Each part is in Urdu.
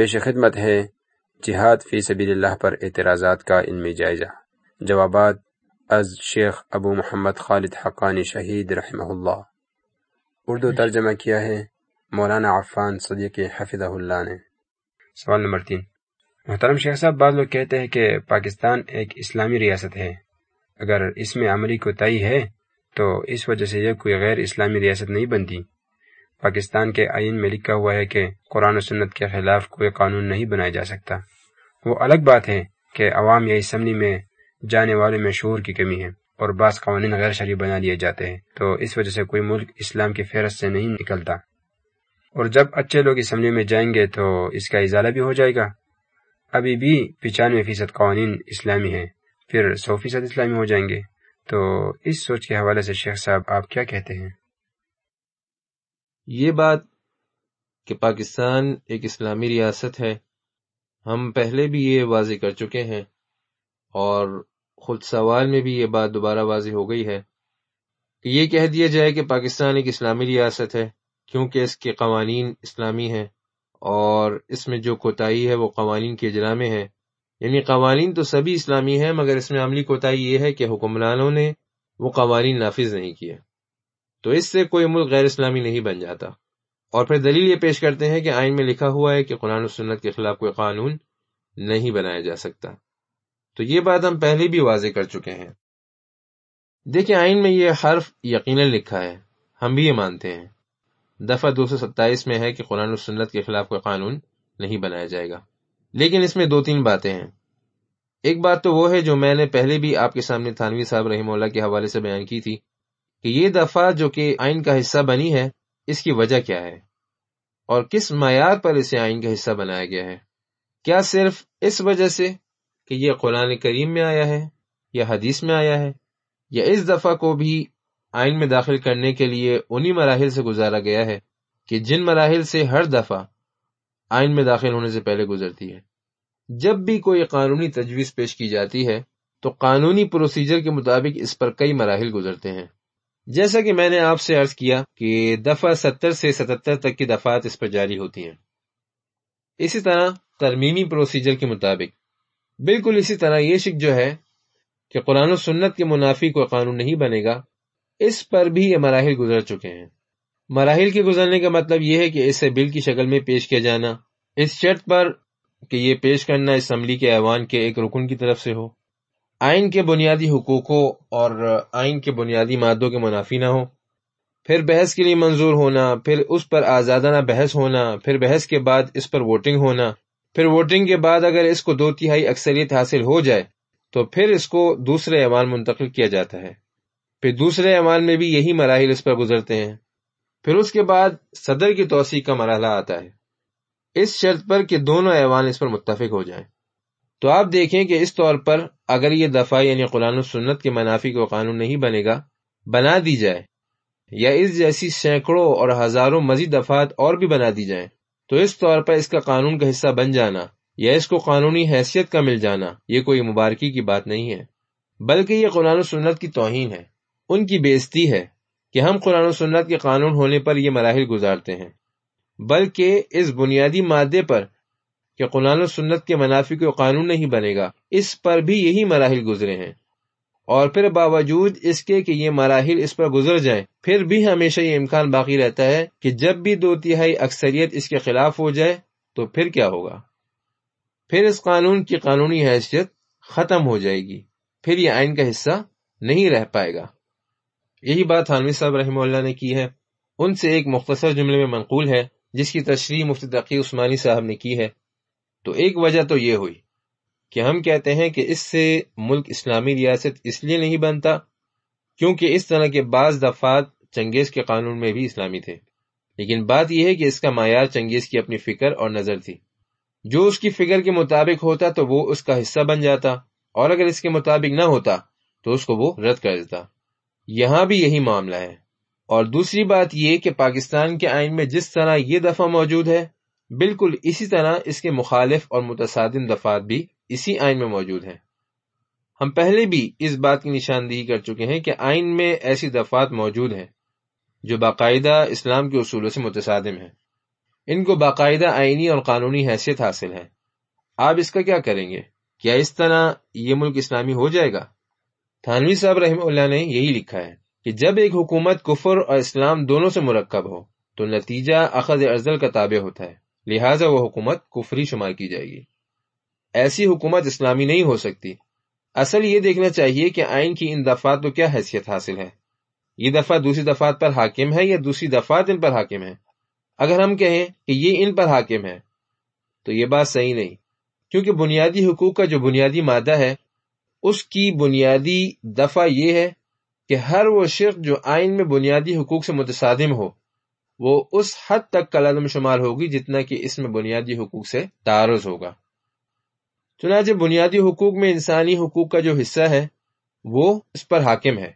پیش خدمت ہے جہاد فی سبیل اللہ پر اعتراضات کا علمی جائزہ۔ جوابات از شیخ ابو محمد خالد حقانی شہید رحمہ اللہ۔ اردو ترجمہ کیا ہے؟ مولانا عفان صدیق حفظ اللہ نے۔ سوال نمبر تین۔ محترم شیخ صاحب، بعض لوگ کہتے ہیں کہ پاکستان ایک اسلامی ریاست ہے۔ اگر اس میں عملی کوتاہی ہے، تو اس وجہ سے یہ کوئی غیر اسلامی ریاست نہیں بنتی۔ پاکستان کے آئین میں لکھا ہوا ہے کہ قرآن و سنت کے خلاف کوئی قانون نہیں بنایا جا سکتا۔ وہ الگ بات ہے کہ عوام یا اسمبلی میں جانے والے میں شعور کی کمی ہے اور بعض قوانین غیر شرعی بنا لیے جاتے ہیں، تو اس وجہ سے کوئی ملک اسلام کی فہرست سے نہیں نکلتا۔ اور جب اچھے لوگ اسمبلی میں جائیں گے تو اس کا ازالہ بھی ہو جائے گا۔ ابھی بھی پچانوے فیصد قوانین اسلامی ہیں، پھر سو فیصد اسلامی ہو جائیں گے۔ تو اس سوچ کے حوالے سے شیخ صاحب، آپ کیا کہتے ہیں؟ یہ بات کہ پاکستان ایک اسلامی ریاست ہے، ہم پہلے بھی یہ واضح کر چکے ہیں اور خود سوال میں بھی یہ بات دوبارہ واضح ہو گئی ہے کہ یہ کہہ دیا جائے کہ پاکستان ایک اسلامی ریاست ہے کیونکہ اس کے قوانین اسلامی ہیں اور اس میں جو کوتاہی ہے وہ قوانین کے اجرا میں ہے۔ یعنی قوانین تو سبھی اسلامی ہیں، مگر اس میں عملی کوتاہی یہ ہے کہ حکمرانوں نے وہ قوانین نافذ نہیں کیے۔ تو اس سے کوئی ملک غیر اسلامی نہیں بن جاتا۔ اور پھر دلیل یہ پیش کرتے ہیں کہ آئین میں لکھا ہوا ہے کہ قرآن و سنت کے خلاف کوئی قانون نہیں بنایا جا سکتا۔ تو یہ بات ہم پہلے بھی واضح کر چکے ہیں۔ دیکھیں، آئین میں یہ حرف یقیناً لکھا ہے۔ ہم بھی یہ مانتے ہیں۔ دفعہ دو سو ستائیس میں ہے کہ قرآن و سنت کے خلاف کوئی قانون نہیں بنایا جائے گا۔ لیکن اس میں دو تین باتیں ہیں۔ ایک بات تو وہ ہے جو میں نے پہلے بھی آپ کے سامنے تھانوی صاحب رحمہ اللہ کے حوالے سے بیان کی تھی۔ کہ یہ دفعہ جو کہ آئین کا حصہ بنی ہے، اس کی وجہ کیا ہے؟ اور کس معیار پر اسے آئین کا حصہ بنایا گیا ہے؟ کیا صرف اس وجہ سے کہ یہ قرآن کریم میں آیا ہے، یا حدیث میں آیا ہے، یا اس دفعہ کو بھی آئین میں داخل کرنے کے لیے انہی مراحل سے گزارا گیا ہے کہ جن مراحل سے ہر دفعہ آئین میں داخل ہونے سے پہلے گزرتی ہے؟ جب بھی کوئی قانونی تجویز پیش کی جاتی ہے، تو قانونی پروسیجر کے مطابق اس پر کئی مراحل گزرتے ہیں۔ جیسا کہ میں نے آپ سے عرض کیا کہ دفعہ ستر سے ستتر تک کی دفعات اس پر جاری ہوتی ہیں۔ اسی طرح ترمیمی پروسیجر کے مطابق۔ بالکل اسی طرح یہ شک جو ہے کہ قرآن و سنت کے منافی کو قانون نہیں بنے گا، اس پر بھی یہ مراحل گزر چکے ہیں۔ مراحل کے گزرنے کا مطلب یہ ہے کہ اسے بل کی شکل میں پیش کیا جانا، اس شرط پر کہ یہ پیش کرنا اسمبلی کے ایوان کے ایک رکن کی طرف سے ہو۔ آئین کے بنیادی حقوقوں اور آئین کے بنیادی مادوں کے منافی نہ ہو پھر بحث کے لیے منظور ہونا، پھر اس پر آزادانہ بحث ہونا، پھر بحث کے بعد اس پر ووٹنگ ہونا۔ پھر ووٹنگ کے بعد اگر اس کو دو تہائی اکثریت حاصل ہو جائے، تو پھر اس کو دوسرے ایوان منتقل کیا جاتا ہے۔ پھر دوسرے ایوان میں بھی یہی مراحل اس پر گزرتے ہیں۔ پھر اس کے بعد صدر کی توسیع کا مرحلہ آتا ہے۔ اس شرط پر کہ دونوں ایوان اس پر متفق ہو جائیں۔ تو آپ دیکھیں کہ اس طور پر اگر یہ دفعہ یعنی قرآن و سنت کے منافی کو قانون نہیں بنے گا، بنا دی جائے، یا اس جیسی سینکڑوں اور ہزاروں مزید دفعات اور بھی بنا دی جائیں، تو اس طور پر اس کا قانون کا حصہ بن جانا، یا اس کو قانونی حیثیت کا مل جانا، یہ کوئی مبارکی کی بات نہیں ہے، بلکہ یہ قرآن و سنت کی توہین ہے، ان کی بےزتی ہے کہ ہم قرآن و سنت کے قانون ہونے پر یہ مراحل گزارتے ہیں، بلکہ اس بنیادی مادے پر کہ قرآن و سنت کے منافی کو قانون نہیں بنے گا۔ اس پر بھی یہی مراحل گزرے ہیں۔ اور پھر باوجود اس کے کہ یہ مراحل اس پر گزر جائیں، پھر بھی ہمیشہ یہ امکان باقی رہتا ہے کہ جب بھی دو تہائی اکثریت اس کے خلاف ہو جائے تو پھر کیا ہوگا؟ پھر اس قانون کی قانونی حیثیت ختم ہو جائے گی۔ پھر یہ آئین کا حصہ نہیں رہ پائے گا۔ یہی بات حانوی صاحب رحمہ اللہ نے کی ہے۔ ان سے ایک مختصر جملے میں منقول ہے، جس کی تشریح مفتی تقی عثمانی صاحب نے کی ہے۔ تو ایک وجہ تو یہ ہوئی کہ ہم کہتے ہیں کہ اس سے ملک اسلامی ریاست اس لیے نہیں بنتا کیونکہ اس طرح کے بعض دفعات چنگیز کے قانون میں بھی اسلامی تھے۔ لیکن بات یہ ہے کہ اس کا معیار چنگیز کی اپنی فکر اور نظر تھی۔ جو اس کی فکر کے مطابق ہوتا تو وہ اس کا حصہ بن جاتا اور اگر اس کے مطابق نہ ہوتا تو اس کو وہ رد کر دیتا۔ یہاں بھی یہی معاملہ ہے۔ اور دوسری بات یہ کہ پاکستان کے آئین میں جس طرح یہ دفعہ موجود ہے بالکل اسی طرح اس کے مخالف اور متصادم دفات بھی اسی آئین میں موجود ہیں۔ ہم پہلے بھی اس بات کی نشاندہی کر چکے ہیں کہ آئین میں ایسی دفات موجود ہیں جو باقاعدہ اسلام کے اصولوں سے متصادم ہیں۔ ان کو باقاعدہ آئینی اور قانونی حیثیت حاصل ہے۔ آپ اس کا کیا کریں گے؟ کیا اس طرح یہ ملک اسلامی ہو جائے گا؟ تھانوی صاحب رحمہ اللہ نے یہی لکھا ہے کہ جب ایک حکومت کفر اور اسلام دونوں سے مرکب ہو تو نتیجہ اخذ ارزل کا تابع ہوتا ہے۔ لہٰذا وہ حکومت کفری شمار کی جائے گی۔ ایسی حکومت اسلامی نہیں ہو سکتی۔ اصل یہ دیکھنا چاہیے کہ آئین کی ان دفعات کو کیا حیثیت حاصل ہے؟ یہ دفعہ دوسری دفعات پر حاکم ہے یا دوسری دفعات ان پر حاکم ہے؟ اگر ہم کہیں کہ یہ ان پر حاکم ہے، تو یہ بات صحیح نہیں۔ کیونکہ بنیادی حقوق کا جو بنیادی مادہ ہے، اس کی بنیادی دفعہ یہ ہے کہ ہر وہ شخص جو آئین میں بنیادی حقوق سے متصادم ہو وہ اس حد تک کلعدم شمار ہوگی جتنا کہ اس میں بنیادی حقوق سے تعارض ہوگا۔ چنانچہ بنیادی حقوق میں انسانی حقوق کا جو حصہ ہے، وہ اس پر حاکم ہے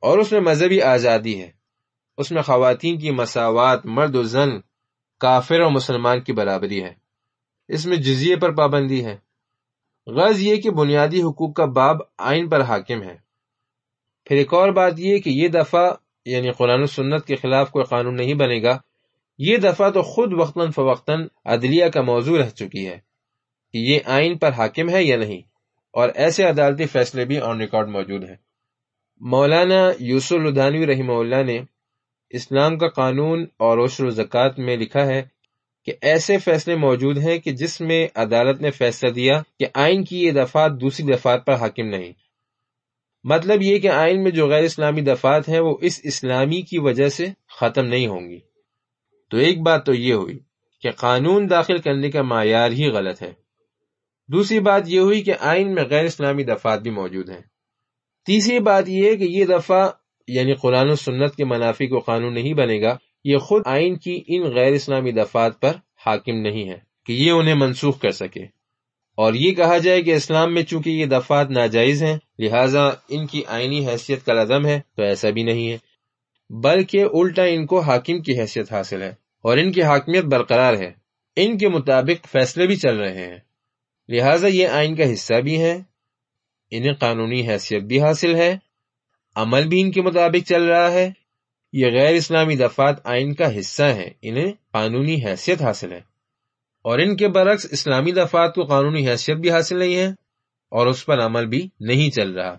اور اس میں مذہبی آزادی ہے۔ اس میں خواتین کی مساوات، مرد و زن، کافر اور مسلمان کی برابری ہے۔ اس میں جزیے پر پابندی ہے۔ غرض یہ کہ بنیادی حقوق کا باب آئین پر حاکم ہے۔ پھر ایک اور بات یہ کہ یہ دفعہ یعنی قرآن و سنت کے خلاف کوئی قانون نہیں بنے گا، یہ دفعہ تو خود وقتاً فوقتاً عدلیہ کا موضوع رہ چکی ہے کہ یہ آئین پر حاکم ہے یا نہیں، اور ایسے عدالتی فیصلے بھی آن ریکارڈ موجود ہیں۔ مولانا یوسف الدانوی رحمہ اللہ نے اسلام کا قانون اور عشر و زکوٰۃ میں لکھا ہے کہ ایسے فیصلے موجود ہیں کہ جس میں عدالت نے فیصلہ دیا کہ آئین کی یہ دفعات دوسری دفعات پر حاکم نہیں۔ مطلب یہ کہ آئین میں جو غیر اسلامی دفعات ہیں وہ اس اسلامی کی وجہ سے ختم نہیں ہوں گی۔ تو ایک بات تو یہ ہوئی کہ قانون داخل کرنے کا معیار ہی غلط ہے۔ دوسری بات یہ ہوئی کہ آئین میں غیر اسلامی دفعات بھی موجود ہیں۔ تیسری بات یہ کہ یہ دفعہ یعنی قرآن و سنت کے منافی کو قانون نہیں بنے گا، یہ خود آئین کی ان غیر اسلامی دفعات پر حاکم نہیں ہے کہ یہ انہیں منسوخ کر سکے۔ اور یہ کہا جائے کہ اسلام میں چونکہ یہ دفعات ناجائز ہیں، لہٰذا ان کی آئینی حیثیت کا لدم ہے تو ایسا بھی نہیں ہے۔ بلکہ الٹا ان کو حاکم کی حیثیت حاصل ہے اور ان کی حاکمیت برقرار ہے۔ ان کے مطابق فیصلے بھی چل رہے ہیں۔ لہٰذا یہ آئین کا حصہ بھی ہے انہیں قانونی حیثیت بھی حاصل ہے۔ عمل بھی ان کے مطابق چل رہا ہے۔ یہ غیر اسلامی دفات آئین کا حصہ ہے انہیں قانونی حیثیت حاصل ہے۔ اور ان کے برعکس اسلامی دفات کو قانونی حیثیت بھی حاصل نہیں ہے اور اس پر عمل بھی نہیں چل رہا۔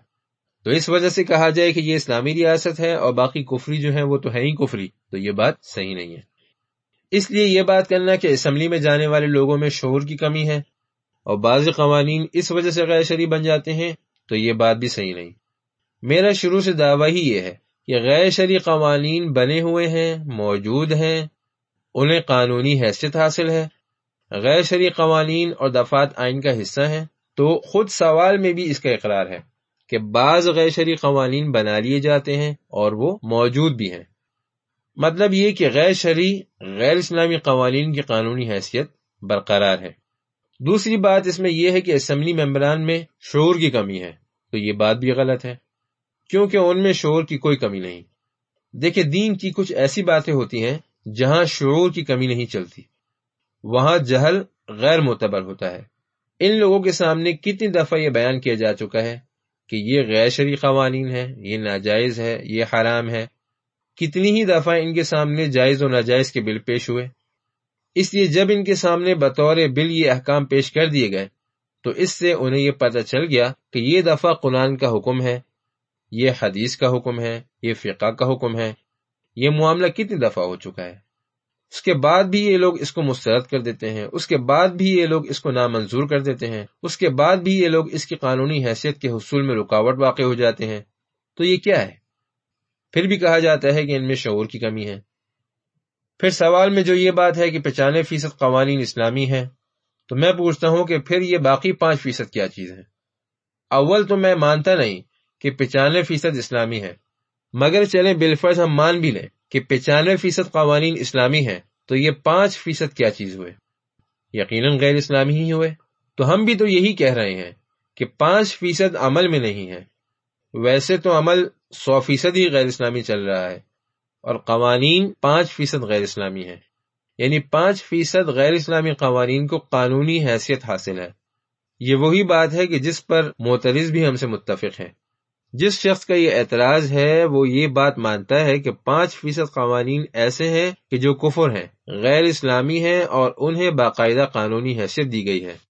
تو اس وجہ سے کہا جائے کہ یہ اسلامی ریاست ہے اور باقی کفری جو ہے وہ تو ہے ہی کفری، تو یہ بات صحیح نہیں ہے۔ اس لیے یہ بات کرنا کہ اسمبلی میں جانے والے لوگوں میں شعور کی کمی ہے اور بعض قوانین اس وجہ سے غیر شرعی بن جاتے ہیں، تو یہ بات بھی صحیح نہیں۔ میرا شروع سے دعویٰ ہی یہ ہے کہ غیر شرعی قوانین بنے ہوئے ہیں، موجود ہیں، انہیں قانونی حیثیت حاصل ہے۔ غیر شرعی قوانین اور دفات آئین کا حصہ ہیں، تو خود سوال میں بھی اس کا اقرار ہے کہ بعض غیر شرعی قوانین بنا لیے جاتے ہیں اور وہ موجود بھی ہیں۔ مطلب یہ کہ غیر شرعی، غیر اسلامی قوانین کی قانونی حیثیت برقرار ہے۔ دوسری بات اس میں یہ ہے کہ اسمبلی ممبران میں شعور کی کمی ہے، تو یہ بات بھی غلط ہے، کیونکہ ان میں شعور کی کوئی کمی نہیں۔ دیکھیں دین کی کچھ ایسی باتیں ہوتی ہیں جہاں شعور کی کمی نہیں چلتی۔ وہاں جہل غیر معتبر ہوتا ہے۔ ان لوگوں کے سامنے کتنی دفعہ یہ بیان کیا جا چکا ہے کہ یہ غیر شرعی قوانین ہے یہ ناجائز ہے، یہ حرام ہے۔ کتنی ہی دفعہ ان کے سامنے جائز و ناجائز کے بل پیش ہوئے۔ اس لیے جب ان کے سامنے بطور بل یہ احکام پیش کر دیے گئے، تو اس سے انہیں یہ پتہ چل گیا کہ یہ دفعہ قرآن کا حکم ہے، یہ حدیث کا حکم ہے، یہ فقہ کا حکم ہے۔ یہ معاملہ کتنی دفعہ ہو چکا ہے؟ اس کے بعد بھی یہ لوگ اس کو مسترد کر دیتے ہیں، اس کے بعد بھی یہ لوگ اس کو نامنظور کر دیتے ہیں، اس کے بعد بھی یہ لوگ اس کی قانونی حیثیت کے حصول میں رکاوٹ واقع ہو جاتے ہیں۔ تو یہ کیا ہے؟ پھر بھی کہا جاتا ہے کہ ان میں شعور کی کمی ہے۔ پھر سوال میں جو یہ بات ہے کہ پچانوے فیصد قوانین اسلامی ہیں، تو میں پوچھتا ہوں کہ پھر یہ باقی پانچ فیصد کیا چیز ہے اول تو میں مانتا نہیں کہ پچانوے فیصد اسلامی ہے مگر چلیں بالفرض ہم مان بھی لیں۔ کہ پچانوے فیصد قوانین اسلامی ہیں، تو یہ پانچ فیصد کیا چیز ہوئے؟ یقیناً غیر اسلامی ہی ہوئے۔ تو ہم بھی تو یہی کہہ رہے ہیں کہ پانچ فیصد عمل میں نہیں ہے۔ ویسے تو عمل سو فیصد ہی غیر اسلامی چل رہا ہے، اور قوانین پانچ فیصد غیر اسلامی ہیں۔ یعنی پانچ فیصد غیر اسلامی قوانین کو قانونی حیثیت حاصل ہے۔ یہ وہی بات ہے کہ جس پر معترض بھی ہم سے متفق ہے جس شخص کا یہ اعتراض ہے، وہ یہ بات مانتا ہے کہ پانچ فیصد قوانین ایسے ہیں کہ جو کفر ہیں، غیر اسلامی ہیں اور انہیں باقاعدہ قانونی حیثیت دی گئی ہے۔